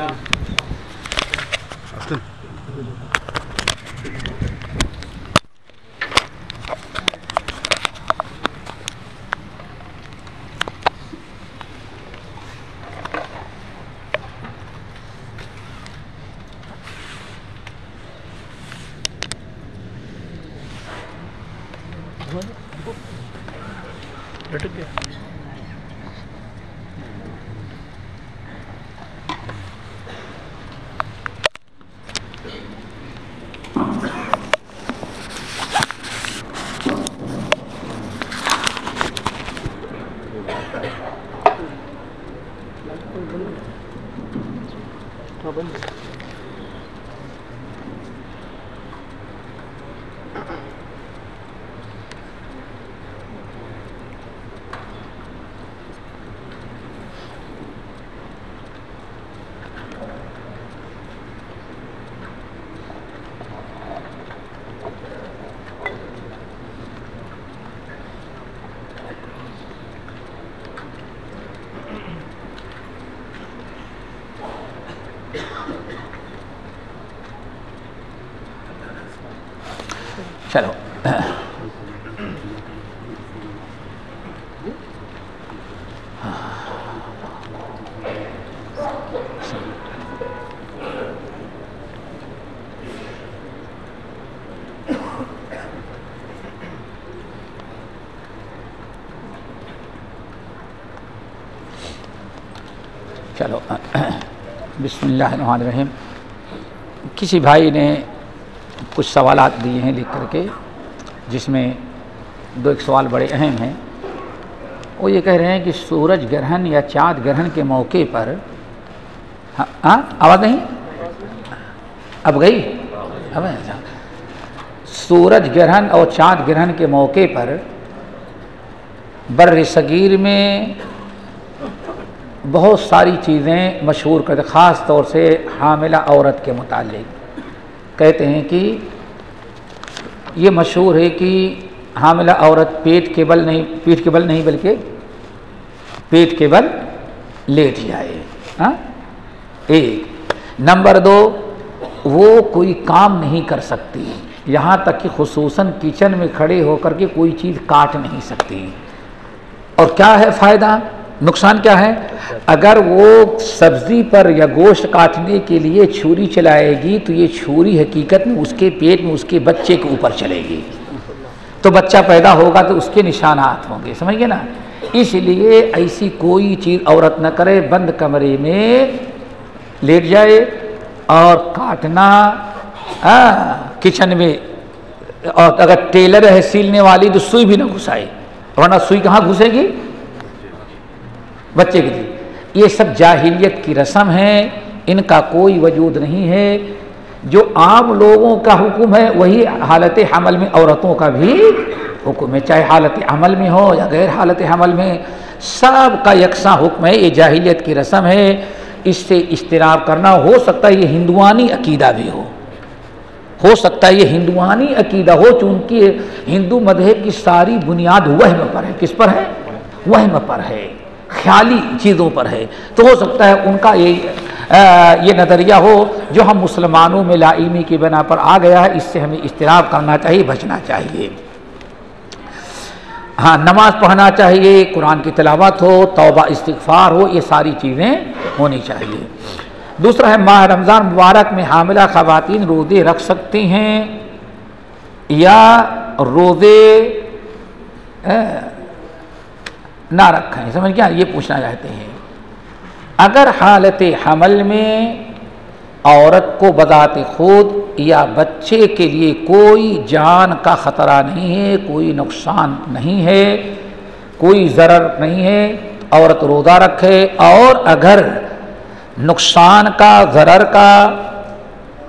Attın. لٹک گیا چلو۔ چلو۔ بسم اللہ الرحمن الرحیم۔ کسی بھائی نے کچھ سوالات دیے ہیں لکھ کر کے، جس میں دو ایک سوال بڑے اہم ہیں۔ وہ یہ کہہ رہے ہیں کہ سورج گرہن یا چاند گرہن کے موقع پر ہاں, ہاں، آواز نہیں؟ اب گئی؟ اب سورج گرہن اور چاند گرہن کے موقع پر بر صغیر میں بہت ساری چیزیں مشہور کرتے خاص طور سے حاملہ عورت کے متعلق۔ کہتے ہیں کہ یہ مشہور ہے کہ حاملہ عورت پیٹ کے بل نہیں، پیٹ کے بل نہیں بلکہ پیٹ کے بل لیٹ جائے ہاں؟ ایک۔ نمبر دو، وہ کوئی کام نہیں کر سکتی۔ یہاں تک کہ خصوصاً کچن میں کھڑے ہو کر کے کوئی چیز کاٹ نہیں سکتی۔ اور کیا ہے فائدہ؟ نقصان کیا ہے؟ اگر وہ سبزی پر یا گوشت کاٹنے کے لیے چھری چلائے گی، تو یہ چھری حقیقت میں اس کے پیٹ میں، اس کے بچے کے اوپر چلے گی۔ تو بچہ پیدا ہوگا تو اس کے نشانات ہوں گے سمجھ گئے نا؟ اس لیے ایسی کوئی چیز عورت نہ کرے، بند کمرے میں لیٹ جائے اور کاٹنا کچن میں، اور اگر ٹیلر ہے، سیلنے والی، تو سوئی بھی نہ گھسائے۔ ورنہ سوئی کہاں گھسے گی؟ بچے کے لیے۔ یہ سب جاہلیت کی رسم ہے، ان کا کوئی وجود نہیں ہے۔ جو عام لوگوں کا حکم ہے، وہی حالت حمل میں عورتوں کا بھی حکم ہے۔ چاہے حالت عمل میں ہو یا غیر حالت حمل میں، سب کا یکساں حکم ہے۔ یہ جاہلیت کی رسم ہے۔ اس سے اجتناب کرنا ہو سکتا ہے، یہ ہندوانی عقیدہ بھی ہو۔ ہو سکتا ہے، یہ ہندوانی عقیدہ ہو، چونکہ ہندو مذہب کی ساری بنیاد وہم پر ہے۔ کس پر ہے؟ وہم پر ہے۔ خیالی چیزوں پر ہے۔ تو ہو سکتا ہے ان کا یہ یہ نظریہ ہو جو ہم مسلمانوں میں لا علمی کی بنا پر آ گیا ہے، اس سے ہمیں اجتناب کرنا چاہیے، بچنا چاہیے۔ ہاں نماز پڑھنا چاہیے، قرآن کی تلاوت ہو، توبہ، استغفار ہو، یہ ساری چیزیں ہونی چاہیے۔ دوسرا ہے، ماہ رمضان مبارک میں حاملہ خواتین روزے رکھ سکتی ہیں یا روزے نہ رکھیں۔ سمجھ کیا یہ پوچھنا چاہتے ہیں۔ اگر حالت حمل میں عورت کو بذات خود یا بچے کے لیے کوئی جان کا خطرہ نہیں ہے، کوئی نقصان نہیں ہے، کوئی ضرر نہیں ہے، عورت روزہ رکھے اور اگر نقصان کا، ضرر کا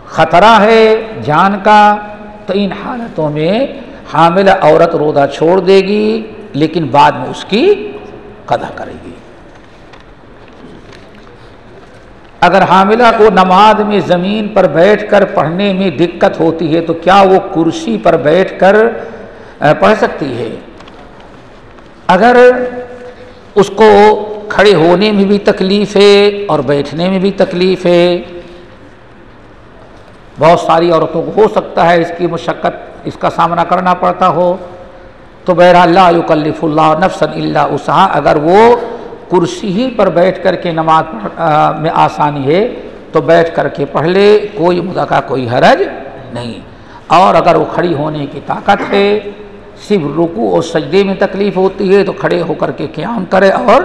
خطرہ ہے، جان کا، تو ان حالتوں میں حامل عورت روزہ چھوڑ دے گی، لیکن بعد میں اس کی قدا کرے گی۔ اگر حاملہ کو نماز میں زمین پر بیٹھ کر پڑھنے میں دقت ہوتی ہے تو کیا وہ کرسی پر بیٹھ کر پڑھ سکتی ہے؟ اگر اس کو کھڑے ہونے میں بھی تکلیف ہے اور بیٹھنے میں بھی تکلیف ہے، بہت ساری عورتوں کو ہو سکتا ہے اس کی مشقت، اس کا سامنا کرنا پڑتا ہو۔ تو بہر اللہ کلف اللہ نفس اللہ اسحا اگر وہ کرسی ہی پر بیٹھ کر کے نماز میں آسانی ہے، تو بیٹھ کر کے پڑھ لے، کوئی مدعا کوئی حرج نہیں۔ اور اگر وہ کھڑی ہونے کی طاقت ہے، صرف رکو اور سجدے میں تکلیف ہوتی ہے، تو کھڑے ہو کر کے قیام کرے اور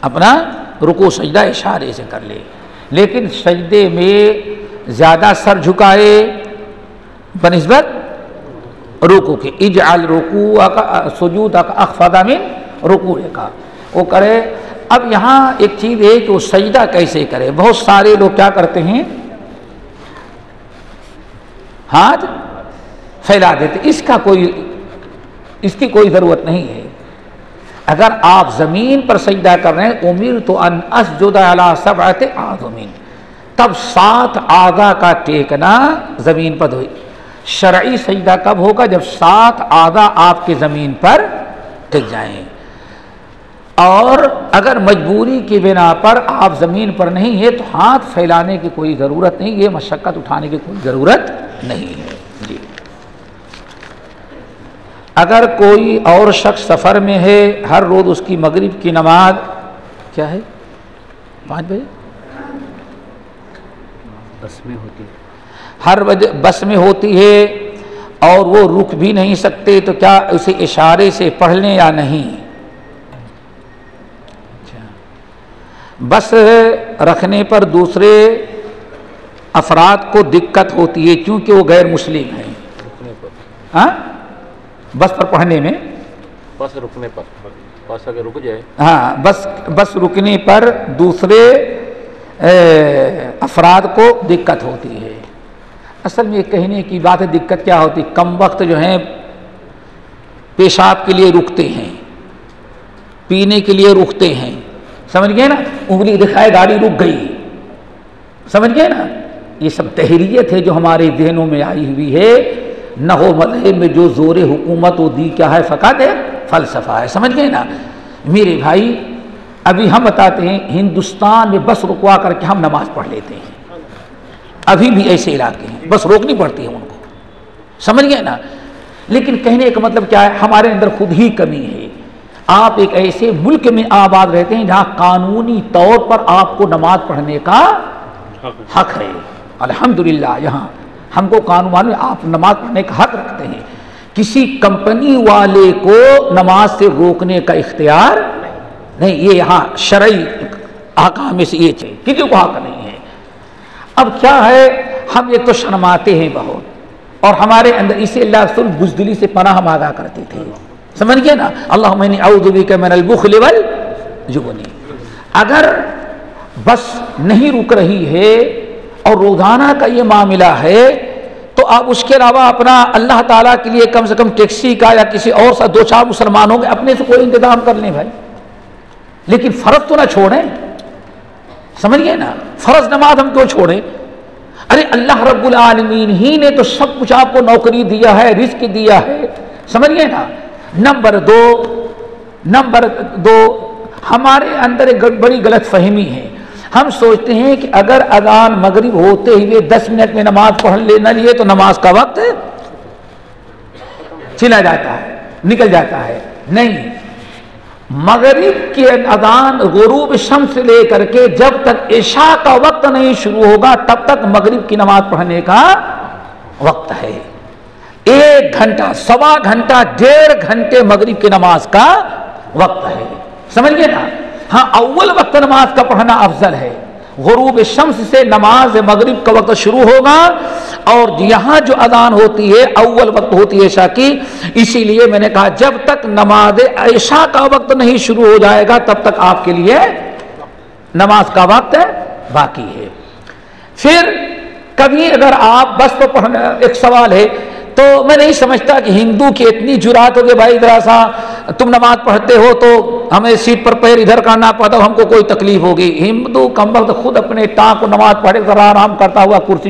اپنا رکو سجدہ، اشارے سے کر لے۔ لیکن سجدے میں زیادہ سر جھکائے بنسبت رکو کے اجعل رکو سجود اخفادہ میں رکو کا وہ کرے، اب یہاں ایک چیز ہے کہ وہ سجدہ کیسے کرے؟ بہت سارے لوگ کیا کرتے ہیں؟ ہاتھ پھیلا دیتے۔ اس کا کوئی، اس کی کوئی ضرورت نہیں ہے۔ اگر آپ زمین پر سجدہ کر رہے ہیں امیر تو ان جدا سب آتے آزمین تب سات آگا کا ٹیکنا زمین پر دھوئی شرعی سجدہ کب ہوگا؟ جب سات آگا آپ کے زمین پر ٹک جائیں۔ اور اگر مجبوری کی بنا پر آپ زمین پر نہیں ہے تو ہاتھ پھیلانے کی کوئی ضرورت نہیں، یہ مشقت اٹھانے کی کوئی ضرورت نہیں ہے۔ جی۔ اگر کوئی اور شخص سفر میں ہے، ہر روز اس کی مغرب کی نماز، کیا ہے؟ پانچ بجے؟ بس میں ہوتی ہے۔ ہر بجے بس میں ہوتی ہے اور وہ رک بھی نہیں سکتے تو کیا اسے اشارے سے پڑھ لیں یا نہیں؟ بس رکھنے پر دوسرے افراد کو دقت ہوتی ہے کیونکہ وہ غیر مسلم ہیں۔ ہاں؟ بس پر پڑھنے میں؟ بس رکنے پر۔ بس اگر رک جائے۔ ہاں بس بس رکنے پر دوسرے افراد کو دقت ہوتی ہے۔ اصل میں یہ کہنے کی بات ہے، دقت کیا ہوتی؟ کم وقت جو ہیں، پیشاب کے لیے رکتے ہیں، پینے کے لیے رکتے ہیں۔ سمجھ گئے نا؟ انگلی دکھائے گاڑی رک گئی۔ سمجھ گئے نا؟ یہ سب تحریت ہے جو ہمارے ذہنوں میں آئی ہوئی ہے۔ نہ ہو مذہب میں جو زور حکومت وہ دی کیا ہے، فقط ہے، فلسفہ ہے۔ سمجھ گئے نا؟ میرے بھائی، ابھی ہم بتاتے ہیں، ہندوستان میں بس رکوا کر کے ہم نماز پڑھ لیتے ہیں۔ ابھی بھی ایسے علاقے ہیں۔ بس روکنی پڑتی ہے ان کو۔ سمجھ گئے نا؟ لیکن کہنے کا مطلب کیا ہے؟ ہمارے اندر خود ہی کمی ہے۔ آپ ایک ایسے ملک میں آباد رہتے ہیں جہاں قانونی طور پر آپ کو نماز پڑھنے کا حق ہے۔ الحمدللہ، یہاں ہم کو قانون آپ نماز پڑھنے کا حق رکھتے ہیں۔ کسی کمپنی والے کو نماز سے روکنے کا اختیار نہیں۔ یہ یہاں شرعی میں سے یہ چاہیے کسی کو حق نہیں۔ اب کیا ہے؟ ہم ایک تو شرماتے ہیں بہت۔ اور ہمارے اندر اسے اللہ رسول بزدلی سے پناہ مانگا کرتے تھے۔ سمجھ گئے نا؟ اللہ میں اعوذ بک من البخل والجبن اگر بس نہیں رک رہی ہے اور روزانہ کا یہ معاملہ ہے، تو آپ اس کے علاوہ اپنا اللہ تعالیٰ کے لیے کم سے کم ٹیکسی کا یا کسی اور سا دو چار مسلمانوں کے اپنے سے کوئی انتظام کر لیں بھائی۔ لیکن فرض تو نہ چھوڑیں۔ سمجھ گئے نا؟ فرض نماز ہم کیوں چھوڑیں؟ ارے اللہ رب العالمین ہی نے تو سب کچھ آپ کو نوکری دیا ہے، رزق دیا ہے۔ سمجھ گئے نا؟ نمبر دو نمبر دو، ہمارے اندر ایک بڑی غلط فہمی ہے۔ ہم سوچتے ہیں کہ اگر اذان مغرب ہوتے ہوئے دس منٹ میں نماز پڑھ لینا لیے تو نماز کا وقت چلا جاتا ہے، نکل جاتا ہے۔ نہیں مغرب کی اذان غروب شمس سے لے کر کے جب تک عشاء کا وقت نہیں شروع ہوگا تب تک مغرب کی نماز پڑھنے کا وقت ہے۔ ایک گھنٹہ، سوا گھنٹہ، ڈیڑھ گھنٹے مغرب کی نماز کا وقت ہے۔ سمجھ گئے نا؟ ہاں اول وقت نماز کا پڑھنا افضل ہے۔ غروب شمس سے نماز مغرب کا وقت شروع ہوگا اور یہاں جو اذان ہوتی ہے، اول وقت ہوتی ہے عشاء کی، اسی لیے میں نے کہا جب تک نماز عشاء کا وقت نہیں شروع ہو جائے گا، تب تک آپ کے لیے نماز کا وقت باقی ہے۔ پھر کبھی اگر آپ بس پہ پڑھنا ایک سوال ہے، تو میں نہیں سمجھتا کہ ہندو کی اتنی جرات ہو کہ بھائی ذرا سا تم نماز پڑھتے ہو تو ہمیں سیٹ پر پیر ادھر کرنا پڑتا ہم کو کوئی تکلیف ہوگی۔ ہندو کم وقت خود اپنے ٹانک کو نماز پڑھے، ذرا آرام کرتا ہوا کرسی